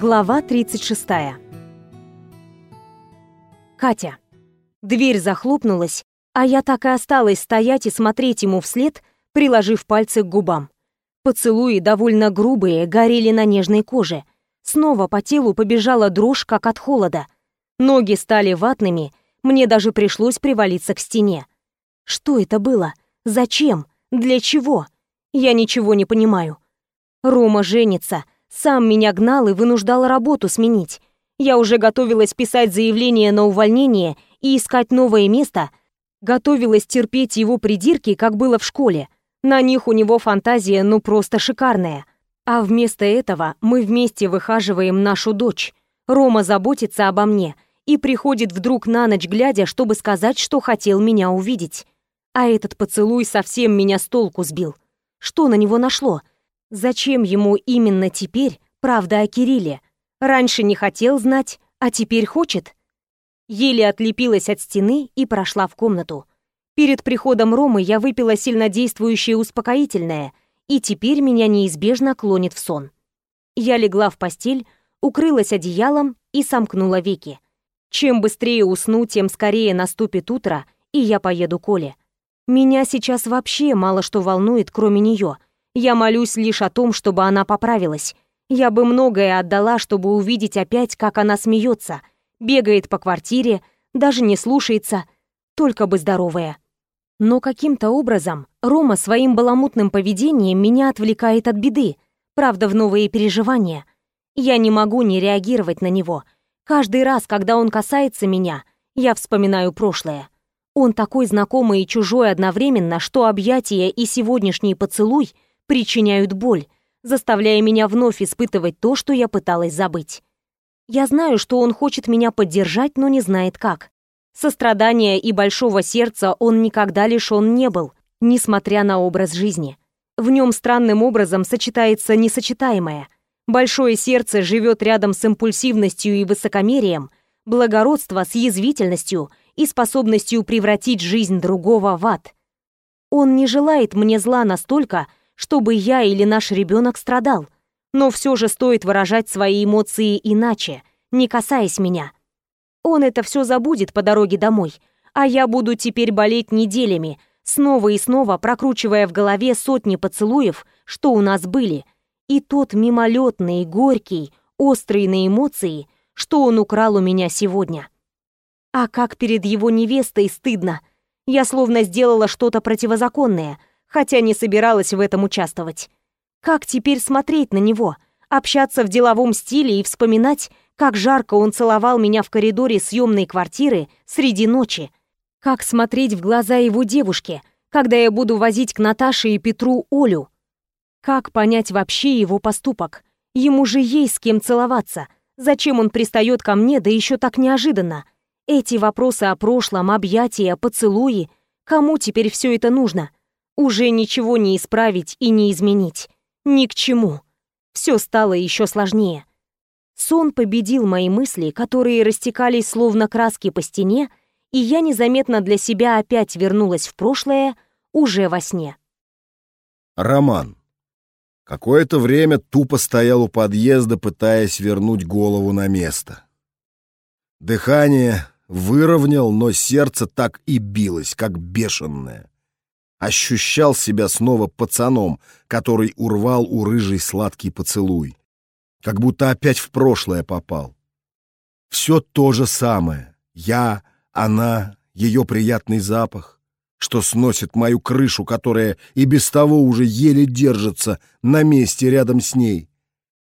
Глава 36. Катя. Дверь захлопнулась, а я так и осталась стоять и смотреть ему вслед, приложив пальцы к губам. Поцелуи, довольно грубые, горели на нежной коже. Снова по телу побежала дрожь, как от холода. Ноги стали ватными, мне даже пришлось привалиться к стене. Что это было? Зачем? Для чего? Я ничего не понимаю. Рома женится — сам меня гнал и вынуждал работу сменить. Я уже готовилась писать заявление на увольнение и искать новое место, готовилась терпеть его придирки, как было в школе. На них у него фантазия ну просто шикарная. А вместо этого мы вместе выхаживаем нашу дочь. Рома заботится обо мне и приходит вдруг на ночь глядя, чтобы сказать, что хотел меня увидеть. А этот поцелуй совсем меня с толку сбил. Что на него нашло? Зачем ему именно теперь правда о Кирилле? Раньше не хотел знать, а теперь хочет? Еле отлепилась от стены и прошла в комнату. Перед приходом Ромы я выпила сильнодействующее успокоительное, и теперь меня неизбежно клонит в сон. Я легла в постель, укрылась одеялом и сомкнула веки. Чем быстрее усну, тем скорее наступит утро, и я поеду к Оле. Меня сейчас вообще мало что волнует, кроме нее — я молюсь лишь о том, чтобы она поправилась. Я бы многое отдала, чтобы увидеть опять, как она смеется, бегает по квартире, даже не слушается, только бы здоровая. Но каким-то образом Рома своим баламутным поведением меня отвлекает от беды, правда, в новые переживания. Я не могу не реагировать на него. Каждый раз, когда он касается меня, я вспоминаю прошлое. Он такой знакомый и чужой одновременно, что объятия и сегодняшний поцелуй — причиняют боль, заставляя меня вновь испытывать то, что я пыталась забыть. Я знаю, что он хочет меня поддержать, но не знает как. Сострадания и большого сердца он никогда лишён не был, несмотря на образ жизни. В нем странным образом сочетается несочетаемое. Большое сердце живет рядом с импульсивностью и высокомерием, благородство с язвительностью и способностью превратить жизнь другого в ад. Он не желает мне зла настолько, чтобы я или наш ребенок страдал. Но все же стоит выражать свои эмоции иначе, не касаясь меня. Он это все забудет по дороге домой, а я буду теперь болеть неделями, снова и снова прокручивая в голове сотни поцелуев, что у нас были, и тот мимолетный, горький, острый на эмоции, что он украл у меня сегодня. А как перед его невестой стыдно. Я словно сделала что-то противозаконное, хотя не собиралась в этом участвовать. Как теперь смотреть на него, общаться в деловом стиле и вспоминать, как жарко он целовал меня в коридоре съемной квартиры среди ночи? Как смотреть в глаза его девушке, когда я буду возить к Наташе и Петру Олю? Как понять вообще его поступок? Ему же есть с кем целоваться. Зачем он пристает ко мне, да еще так неожиданно? Эти вопросы о прошлом, объятия, поцелуи. Кому теперь все это нужно? Уже ничего не исправить и не изменить. Ни к чему. Все стало еще сложнее. Сон победил мои мысли, которые растекались словно краски по стене, и я незаметно для себя опять вернулась в прошлое уже во сне. Роман. Какое-то время тупо стоял у подъезда, пытаясь вернуть голову на место. Дыхание выровнял, но сердце так и билось, как бешеное ощущал себя снова пацаном, который урвал у рыжей сладкий поцелуй. Как будто опять в прошлое попал. Все то же самое. Я, она, ее приятный запах, что сносит мою крышу, которая и без того уже еле держится на месте рядом с ней.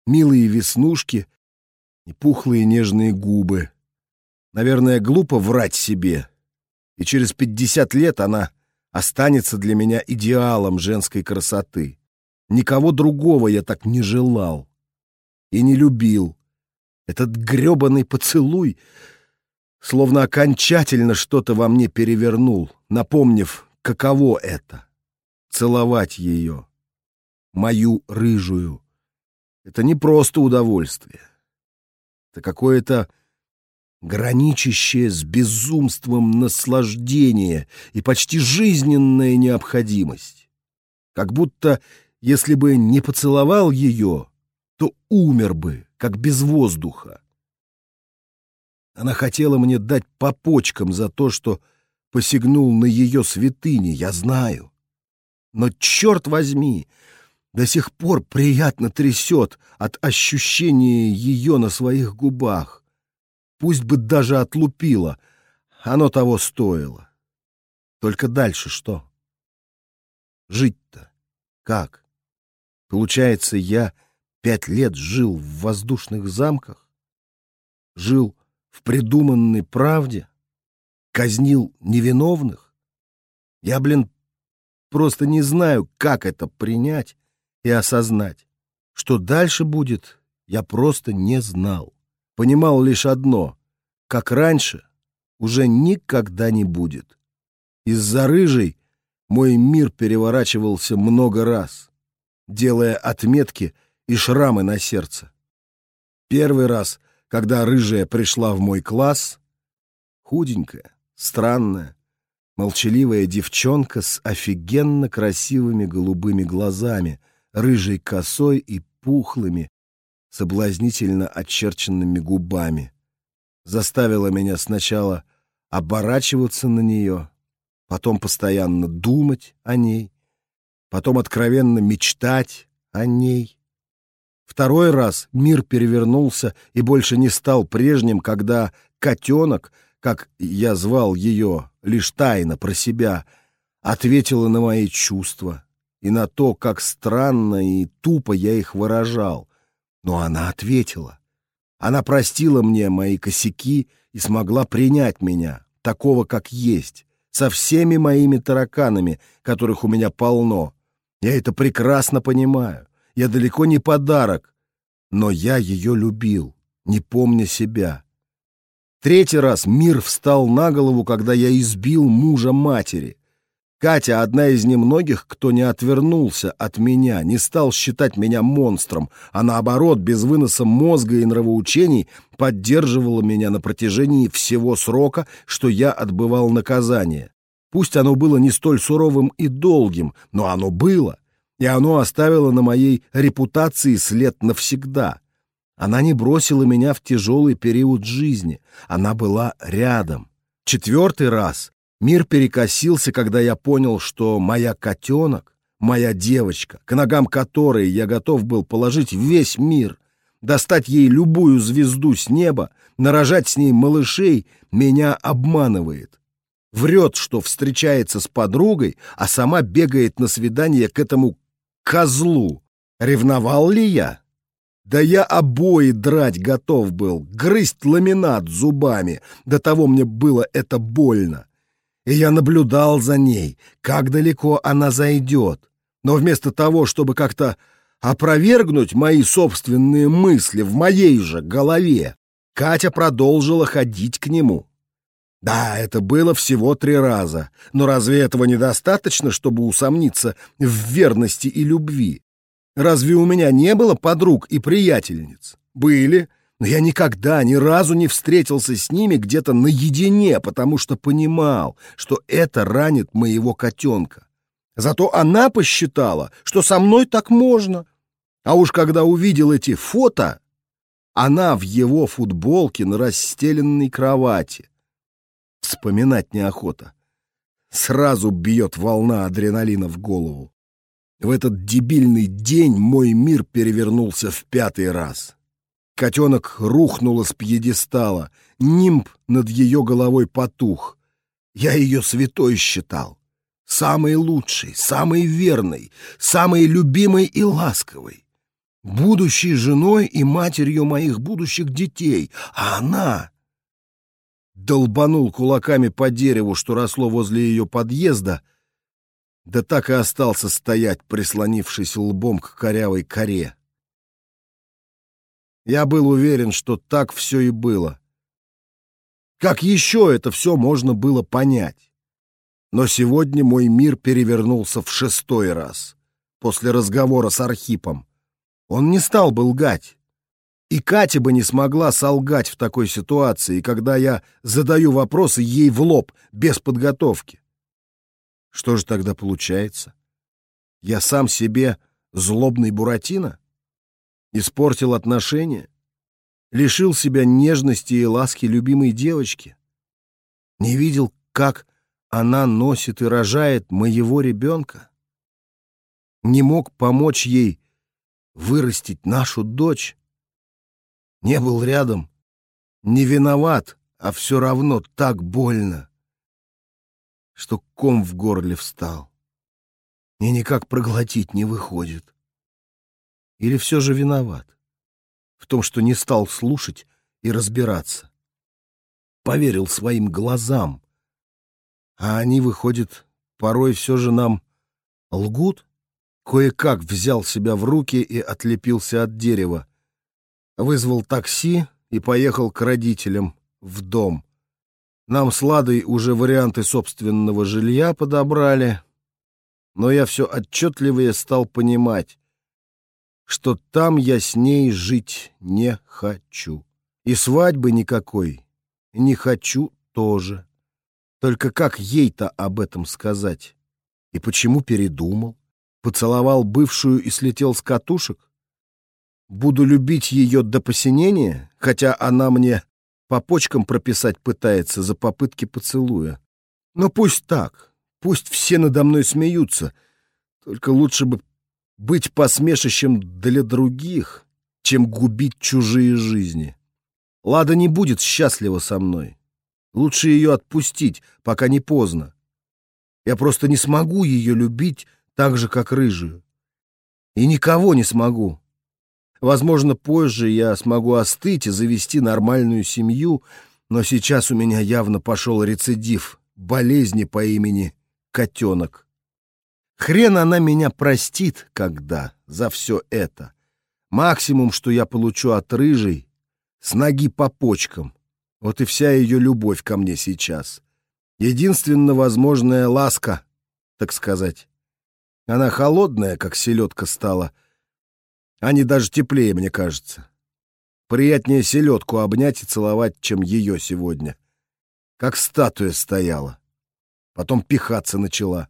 Милые веснушки и пухлые нежные губы. Наверное, глупо врать себе. И через пятьдесят лет она останется для меня идеалом женской красоты. Никого другого я так не желал и не любил. Этот грёбаный поцелуй словно окончательно что-то во мне перевернул, напомнив, каково это — целовать ее, мою рыжую. Это не просто удовольствие. Это какое-то граничащее с безумством наслаждение и почти жизненная необходимость. Как будто, если бы не поцеловал ее, то умер бы, как без воздуха. Она хотела мне дать по почкам за то, что посягнул на ее святыни, я знаю. Но, черт возьми, до сих пор приятно трясет от ощущения ее на своих губах. Пусть бы даже отлупила, оно того стоило. Только дальше что? Жить-то как? Получается, я пять лет жил в воздушных замках? Жил в придуманной правде? Казнил невиновных? Я, блин, просто не знаю, как это принять и осознать. Что дальше будет, я просто не знал. Понимал лишь одно — как раньше уже никогда не будет. Из-за рыжей мой мир переворачивался много раз, делая отметки и шрамы на сердце. Первый раз, когда рыжая пришла в мой класс, худенькая, странная, молчаливая девчонка с офигенно красивыми голубыми глазами, рыжей косой и пухлыми, соблазнительно очерченными губами, заставила меня сначала оборачиваться на нее, потом постоянно думать о ней, потом откровенно мечтать о ней. Второй раз мир перевернулся и больше не стал прежним, когда котенок, как я звал ее лишь тайно про себя, ответила на мои чувства и на то, как странно и тупо я их выражал. Но она ответила. Она простила мне мои косяки и смогла принять меня, такого, как есть, со всеми моими тараканами, которых у меня полно. Я это прекрасно понимаю. Я далеко не подарок, но я ее любил, не помня себя. Третий раз мир встал на голову, когда я избил мужа матери. Катя одна из немногих, кто не отвернулся от меня, не стал считать меня монстром, а наоборот, без выноса мозга и нравоучений поддерживала меня на протяжении всего срока, что я отбывал наказание. Пусть оно было не столь суровым и долгим, но оно было, и оно оставило на моей репутации след навсегда. Она не бросила меня в тяжелый период жизни, она была рядом. Четвертый раз Мир перекосился, когда я понял, что моя котенок, моя девочка, к ногам которой я готов был положить весь мир, достать ей любую звезду с неба, нарожать с ней малышей, меня обманывает. Врет, что встречается с подругой, а сама бегает на свидание к этому козлу. Ревновал ли я? Да я обои драть готов был, грызть ламинат зубами, до того мне было это больно и я наблюдал за ней, как далеко она зайдет. Но вместо того, чтобы как-то опровергнуть мои собственные мысли в моей же голове, Катя продолжила ходить к нему. Да, это было всего три раза, но разве этого недостаточно, чтобы усомниться в верности и любви? Разве у меня не было подруг и приятельниц? Были, но я никогда ни разу не встретился с ними где-то наедине, потому что понимал, что это ранит моего котенка. Зато она посчитала, что со мной так можно. А уж когда увидел эти фото, она в его футболке на расстеленной кровати. Вспоминать неохота. Сразу бьет волна адреналина в голову. В этот дебильный день мой мир перевернулся в пятый раз. Котенок рухнула с пьедестала, нимб над ее головой потух. Я ее святой считал. Самой лучшей, самой верной, самой любимой и ласковой. Будущей женой и матерью моих будущих детей. А она... Долбанул кулаками по дереву, что росло возле ее подъезда, да так и остался стоять, прислонившись лбом к корявой коре. Я был уверен, что так все и было. Как еще это все можно было понять? Но сегодня мой мир перевернулся в шестой раз, после разговора с Архипом. Он не стал бы лгать. И Катя бы не смогла солгать в такой ситуации, когда я задаю вопросы ей в лоб, без подготовки. Что же тогда получается? Я сам себе злобный Буратино? Испортил отношения? лишил себя нежности и ласки любимой девочки? Не видел, как она носит и рожает моего ребенка? Не мог помочь ей вырастить нашу дочь? Не был рядом, не виноват, а все равно так больно, что ком в горле встал и никак проглотить не выходит. Или все же виноват в том, что не стал слушать и разбираться. Поверил своим глазам, а они, выходит, порой все же нам лгут? Кое-как взял себя в руки и отлепился от дерева. Вызвал такси и поехал к родителям в дом. Нам с Ладой уже варианты собственного жилья подобрали, но я все отчетливее стал понимать, что там я с ней жить не хочу. И свадьбы никакой не хочу тоже. Только как ей-то об этом сказать? И почему передумал? Поцеловал бывшую и слетел с катушек? Буду любить ее до посинения, хотя она мне по почкам прописать пытается за попытки поцелуя. Но пусть так, пусть все надо мной смеются, только лучше бы быть посмешищем для других, чем губить чужие жизни. Лада не будет счастлива со мной. Лучше ее отпустить, пока не поздно. Я просто не смогу ее любить так же, как рыжую. И никого не смогу. Возможно, позже я смогу остыть и завести нормальную семью, но сейчас у меня явно пошел рецидив болезни по имени Котенок. Хрен она меня простит, когда за все это. Максимум, что я получу от рыжей, с ноги по почкам. Вот и вся ее любовь ко мне сейчас. Единственно возможная ласка, так сказать. Она холодная, как селедка стала — они даже теплее, мне кажется. Приятнее селедку обнять и целовать, чем ее сегодня. Как статуя стояла. Потом пихаться начала.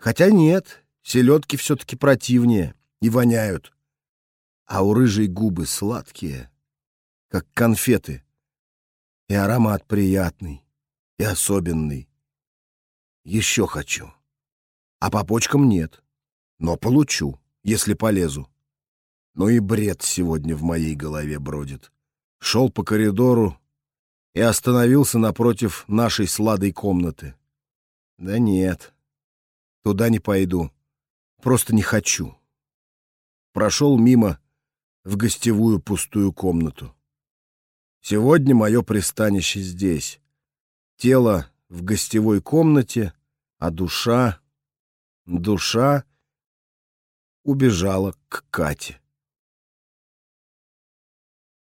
Хотя нет, селедки все-таки противнее и воняют. А у рыжей губы сладкие, как конфеты. И аромат приятный, и особенный. Еще хочу. А по почкам нет. Но получу, если полезу. Ну и бред сегодня в моей голове бродит. Шел по коридору и остановился напротив нашей сладой комнаты. Да нет, туда не пойду. Просто не хочу. Прошел мимо в гостевую пустую комнату. Сегодня мое пристанище здесь. Тело в гостевой комнате, а душа... Душа убежала к Кате.